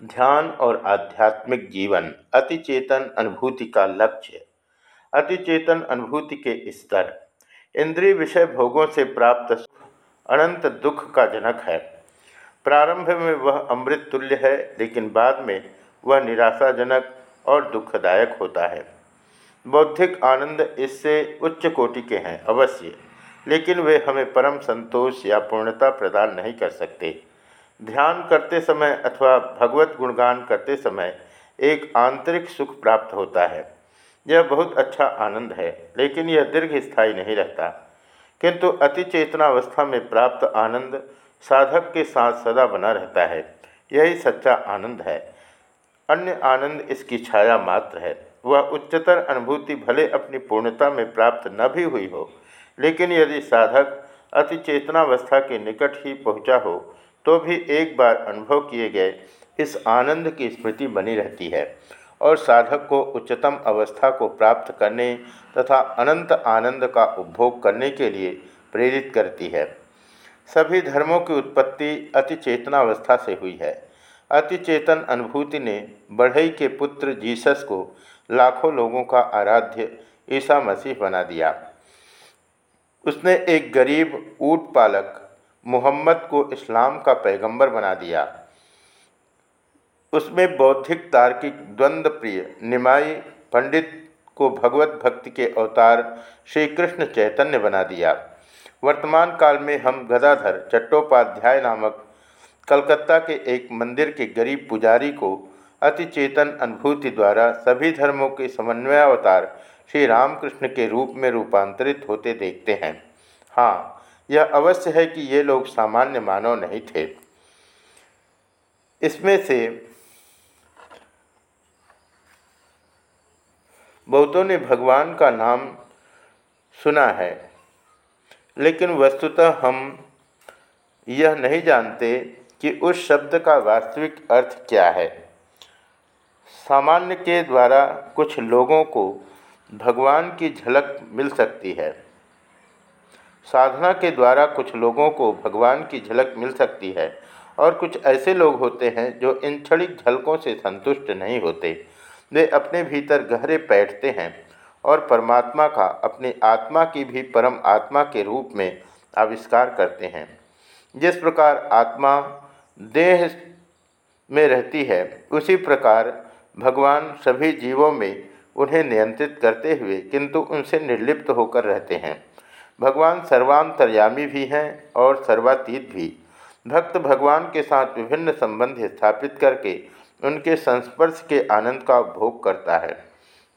ध्यान और आध्यात्मिक जीवन अतिचेतन अनुभूति का लक्ष्य। अतिचेतन अनुभूति के स्तर, इंद्रिय विषय भोगों से प्राप्त अनंत दुख का जनक है। प्रारंभ में वह अमृत तुल्य है, लेकिन बाद में वह निराशाजनक और दुखदायक होता है। बौद्धिक आनंद इससे उच्च कोटि के हैं, अवश्य, लेकिन वे हमें परम संतोष या पूर्णता प्रदान नहीं कर सकते। ध्यान करते समय अथवा भगवत गुणगान करते समय एक आंतरिक सुख प्राप्त होता है। यह बहुत अच्छा आनंद है, लेकिन यह दीर्घ स्थायी नहीं रहता। किंतु अति चेतनावस्था में प्राप्त आनंद साधक के साथ सदा बना रहता है। यही सच्चा आनंद है। अन्य आनंद इसकी छाया मात्र है। वह उच्चतर अनुभूति भले अपनी पूर्णता में प्राप्त न भी हुई हो, लेकिन यदि साधक अति चेतनावस्था के निकट ही पहुँचा हो तो भी एक बार अनुभव किए गए, इस आनंद की स्मृति बनी रहती है। और साधक को उच्चतम अवस्था को प्राप्त करने तथा अनंत आनंद का उपभोग करने के लिए प्रेरित करती है। सभी धर्मों की उत्पत्ति अति चेतनावस्था से हुई है। अति चेतन अनुभूति ने बढ़ई के पुत्र जीसस को लाखों लोगों का आराध्य ईसा मसीह बना दिया। उसने एक गरीब ऊट पालक मोहम्मद को इस्लाम का पैगंबर बना दिया। उसमें बौद्धिक, तार्किक द्वंद्व प्रिय निमाई पंडित को भगवत भक्ति के अवतार श्री कृष्ण चैतन्य बना दिया। वर्तमान काल में हम गदाधर चट्टोपाध्याय नामक कलकत्ता के एक मंदिर के गरीब पुजारी को अति चेतन अनुभूति द्वारा सभी धर्मों के समन्वयावतार श्री रामकृष्ण के रूप में रूपांतरित होते देखते हैं। हाँ यह अवश्य है कि ये लोग सामान्य मानव नहीं थे। इसमें से बहुतों ने भगवान का नाम सुना है, लेकिन वस्तुतः हम यह नहीं जानते कि उस शब्द का वास्तविक अर्थ क्या है। सामान्य के द्वारा कुछ लोगों को भगवान की झलक मिल सकती है। साधना के द्वारा कुछ लोगों को भगवान की झलक मिल सकती है और कुछ ऐसे लोग होते हैं जो इन क्षणिक झलकों से संतुष्ट नहीं होते। वे अपने भीतर गहरे बैठते हैं और परमात्मा का अपनी आत्मा की भी परम आत्मा के रूप में आविष्कार करते हैं। जिस प्रकार आत्मा देह में रहती है, उसी प्रकार भगवान सभी जीवों में उन्हें नियंत्रित करते हुए किंतु उनसे निर्लिप्त होकर रहते हैं। भगवान सर्वांतर्यामी भी हैं और सर्वातीत भी। भक्त भगवान के साथ विभिन्न संबंध स्थापित करके उनके संस्पर्श के आनंद का उपभोग करता है।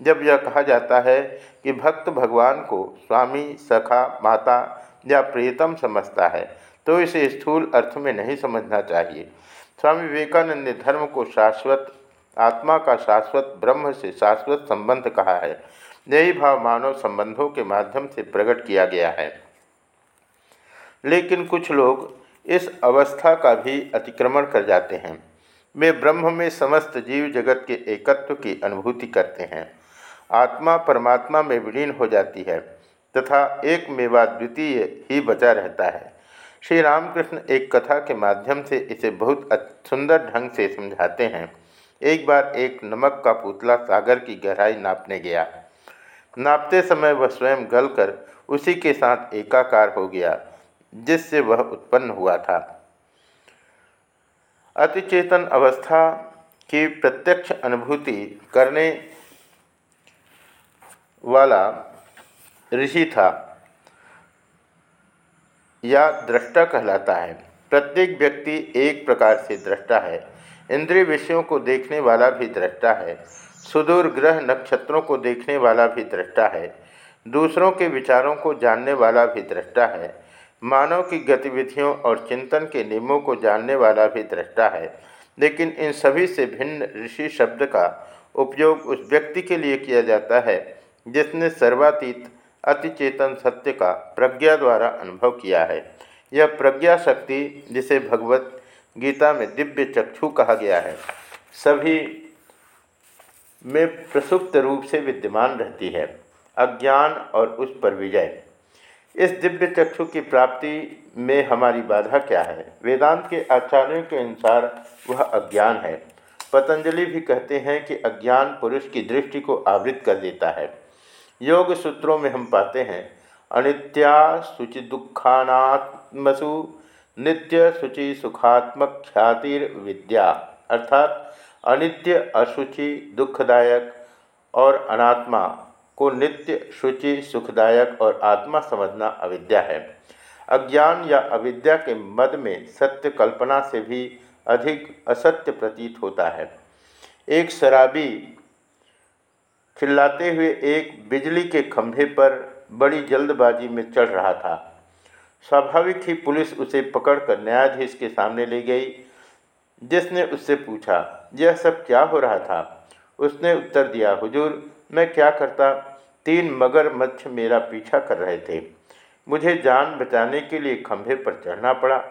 जब यह कहा जाता है कि भक्त भगवान को स्वामी, सखा, माता या प्रियतम समझता है तो इसे स्थूल अर्थ में नहीं समझना चाहिए। स्वामी विवेकानंद ने धर्म को शाश्वत, आत्मा का शाश्वत, ब्रह्म से शाश्वत संबंध कहा है। यही भाव मानव संबंधों के माध्यम से प्रकट किया गया है। लेकिन कुछ लोग इस अवस्था का भी अतिक्रमण कर जाते हैं। वे ब्रह्म में समस्त जीव जगत के एकत्व की अनुभूति करते हैं। आत्मा परमात्मा में विलीन हो जाती है तथा एक मेवा द्वितीय ही बचा रहता है। श्री रामकृष्ण एक कथा के माध्यम से इसे बहुत सुंदर ढंग से समझाते हैं। एक बार एक नमक का पुतला सागर की गहराई नापने गया। नापते समय वह स्वयं गलकर उसी के साथ एकाकार हो गया, जिससे वह उत्पन्न हुआ था। अतिचेतन अवस्था की प्रत्यक्ष अनुभूति करने वाला ऋषि था, या दृष्टा कहलाता है। प्रत्येक व्यक्ति एक प्रकार से दृष्टा है। इंद्रिय विषयों को देखने वाला भी दृष्टा है। सुदूर ग्रह नक्षत्रों को देखने वाला भी दृष्टा है। दूसरों के विचारों को जानने वाला भी दृष्टा है। मानव की गतिविधियों और चिंतन के नियमों को जानने वाला भी दृष्टा है। लेकिन इन सभी से भिन्न ऋषि शब्द का उपयोग उस व्यक्ति के लिए किया जाता है, जिसने सर्वातीत अतिचेतन सत्य का प्रज्ञा द्वारा अनुभव किया है। यह प्रज्ञा शक्ति, जिसे भगवत गीता में दिव्य चक्षु कहा गया है, सभी में प्रसुप्त रूप से विद्यमान रहती है, अज्ञान और उस पर विजय। इस दिव्य चक्षु की प्राप्ति में हमारी बाधा क्या है? वेदांत के आचार्यों के अनुसार वह अज्ञान है। पतंजलि भी कहते हैं कि अज्ञान पुरुष की दृष्टि को आवृत कर देता है। योग सूत्रों में हम पाते हैं, अनित्या शुचि दुखानात्मसु, नित्य शुचि सुखात्मक ख्यातिर विद्या अर्थात अनित्य अशुचि दुखदायक और अनात्मा को नित्य शुचि, सुखदायक और आत्मा समझना अविद्या है। अज्ञान या अविद्या के मद में सत्य कल्पना से भी अधिक असत्य प्रतीत होता है। एक शराबी चिल्लाते हुए एक बिजली के खंभे पर बड़ी जल्दबाजी में चढ़ रहा था। स्वाभाविक ही पुलिस उसे पकड़कर न्यायाधीश के सामने ले गई, जिसने उससे पूछा यह सब क्या हो रहा था? उसने उत्तर दिया, हुजूर, मैं क्या करता? तीन मगर मच्छ मेरा पीछा कर रहे थे। मुझे जान बचाने के लिए खंभे पर चढ़ना पड़ा।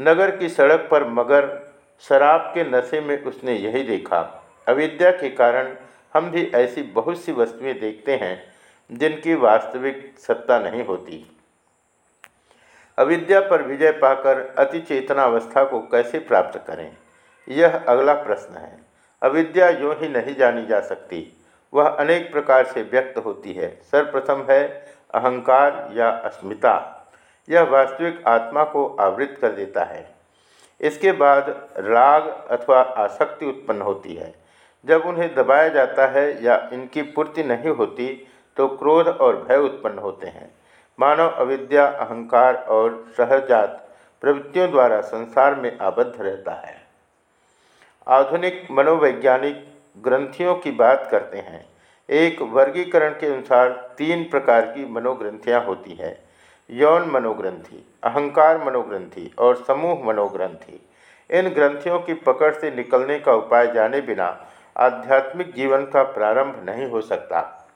नगर की सड़क पर मगर, शराब के नशे में उसने यही देखा। अविद्या के कारण हम भी ऐसी बहुत सी वस्तुएँ देखते हैं, जिनकी वास्तविक सत्ता नहीं होती। अविद्या पर विजय पाकर अति चेतनावस्था को कैसे प्राप्त करें? यह अगला प्रश्न है। अविद्या यूँ ही नहीं जानी जा सकती। वह अनेक प्रकार से व्यक्त होती है। सर्वप्रथम है अहंकार या अस्मिता। यह वास्तविक आत्मा को आवृत कर देता है। इसके बाद राग अथवा आसक्ति उत्पन्न होती है। जब उन्हें दबाया जाता है या इनकी पूर्ति नहीं होती तो क्रोध और भय उत्पन्न होते हैं। मानव अविद्या, अहंकार और सहजात प्रवृत्तियों द्वारा संसार में आबद्ध रहता है। आधुनिक मनोवैज्ञानिक ग्रंथियों की बात करते हैं। एक वर्गीकरण के अनुसार तीन प्रकार की मनोग्रंथियाँ होती हैं। यौन मनोग्रंथि, अहंकार मनोग्रंथि और समूह मनोग्रंथि। इन ग्रंथियों की पकड़ से निकलने का उपाय जाने बिना आध्यात्मिक जीवन का प्रारंभ नहीं हो सकता।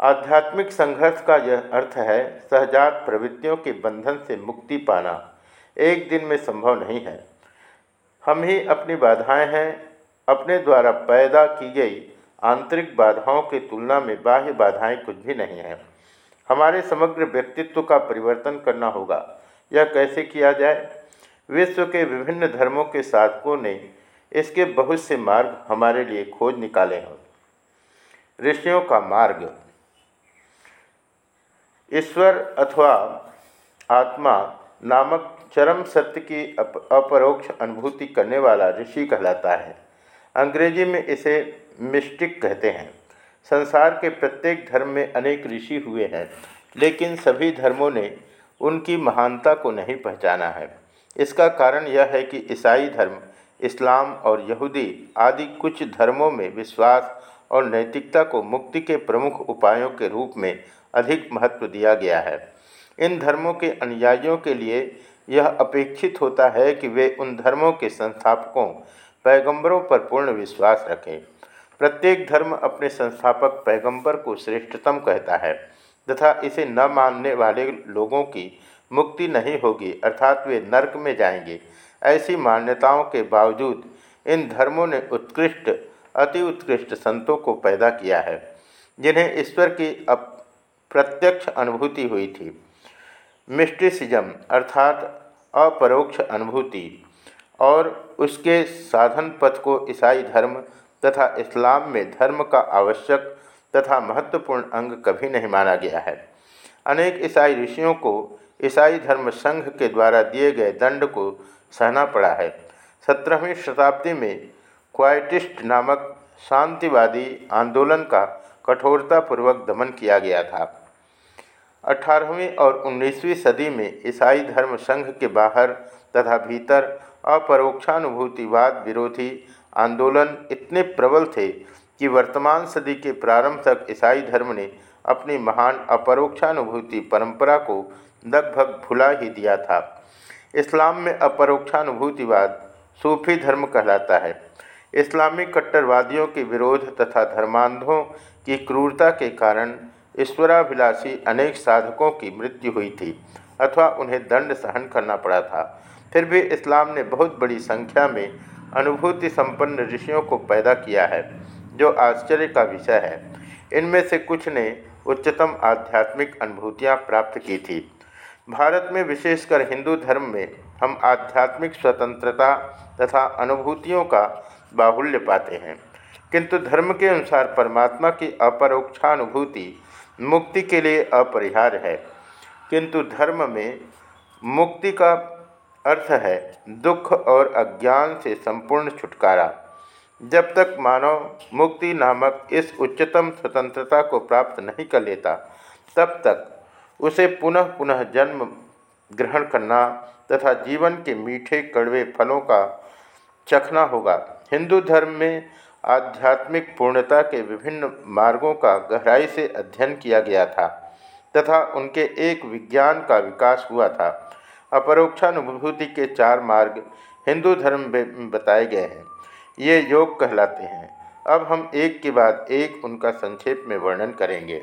आध्यात्मिक संघर्ष का यह अर्थ है सहजात प्रवृत्तियों के बंधन से मुक्ति पाना। एक दिन में संभव नहीं है। हम ही अपनी बाधाएँ हैं, अपने द्वारा पैदा की गई आंतरिक बाधाओं की तुलना में बाह्य बाधाएँ कुछ भी नहीं हैं। हमारे समग्र व्यक्तित्व का परिवर्तन करना होगा। यह कैसे किया जाए? विश्व के विभिन्न धर्मों के साधकों ने इसके बहुत से मार्ग हमारे लिए खोज निकाले हैं। ऋषियों का मार्ग। ईश्वर अथवा आत्मा नामक चरम सत्य की अपरोक्ष अनुभूति करने वाला ऋषि कहलाता है। अंग्रेज़ी में इसे मिस्टिक कहते हैं। संसार के प्रत्येक धर्म में अनेक ऋषि हुए हैं, लेकिन सभी धर्मों ने उनकी महानता को नहीं पहचाना है। इसका कारण यह है कि ईसाई धर्म, इस्लाम और यहूदी आदि कुछ धर्मों में विश्वास और नैतिकता को मुक्ति के प्रमुख उपायों के रूप में अधिक महत्व दिया गया है। इन धर्मों के अनुयायियों के लिए यह अपेक्षित होता है कि वे उन धर्मों के संस्थापकों, पैगंबरों पर पूर्ण विश्वास रखें। प्रत्येक धर्म अपने संस्थापक पैगंबर को श्रेष्ठतम कहता है, तथा इसे न मानने वाले लोगों की मुक्ति नहीं होगी, अर्थात वे नरक में जाएँगे। ऐसी मान्यताओं के बावजूद, इन धर्मों ने उत्कृष्ट, अति उत्कृष्ट संतों को पैदा किया है, जिन्हें ईश्वर की अप्रत्यक्ष अनुभूति हुई थी। मिस्टिसिज्म अर्थात अपरोक्ष अनुभूति और उसके साधन पथ को ईसाई धर्म तथा इस्लाम में धर्म का आवश्यक तथा महत्वपूर्ण अंग कभी नहीं माना गया है। अनेक ईसाई ऋषियों को ईसाई धर्म संघ के द्वारा दिए गए दंड को सहना पड़ा है। सत्रहवीं शताब्दी में क्वाइटिस्ट नामक शांतिवादी आंदोलन का कठोरतापूर्वक दमन किया गया था। अठारहवीं और उन्नीसवीं सदी में ईसाई धर्म संघ के बाहर तथा भीतर अपरोक्षानुभूतिवाद विरोधी आंदोलन इतने प्रबल थे कि वर्तमान सदी के प्रारंभ तक ईसाई धर्म ने अपनी महान अपरोक्षानुभूति परंपरा को लगभग भुला ही दिया था। इस्लाम में अपरोक्षानुभूतिवाद सूफी धर्म कहलाता है। इस्लामी कट्टरवादियों के विरोध तथा धर्मांधों की क्रूरता के कारण ईश्वराभिलाषी अनेक साधकों की मृत्यु हुई थी, अथवा उन्हें दंड सहन करना पड़ा था। फिर भी इस्लाम ने बहुत बड़ी संख्या में अनुभूति संपन्न ऋषियों को पैदा किया है, जो आश्चर्य का विषय है। इनमें से कुछ ने उच्चतम आध्यात्मिक अनुभूतियाँ प्राप्त की थी। भारत में विशेषकर हिंदू धर्म में हम आध्यात्मिक स्वतंत्रता तथा अनुभूतियों का बाहुल्य पाते हैं। किंतु धर्म के अनुसार परमात्मा की अपरोक्षानुभूति मुक्ति के लिए अपरिहार्य है। किंतु धर्म में मुक्ति का अर्थ है दुख और अज्ञान से संपूर्ण छुटकारा। जब तक मानव मुक्ति नामक इस उच्चतम स्वतंत्रता को प्राप्त नहीं कर लेता, तब तक उसे पुनः पुनः जन्म ग्रहण करना तथा जीवन के मीठे कड़वे फलों का चखना होगा। हिंदू धर्म में आध्यात्मिक पूर्णता के विभिन्न मार्गों का गहराई से अध्ययन किया गया था, तथा उनके एक विज्ञान का विकास हुआ था। अपरोक्षानुभूति के चार मार्ग हिंदू धर्म में बताए गए हैं। ये योग कहलाते हैं। अब हम एक के बाद एक उनका संक्षेप में वर्णन करेंगे।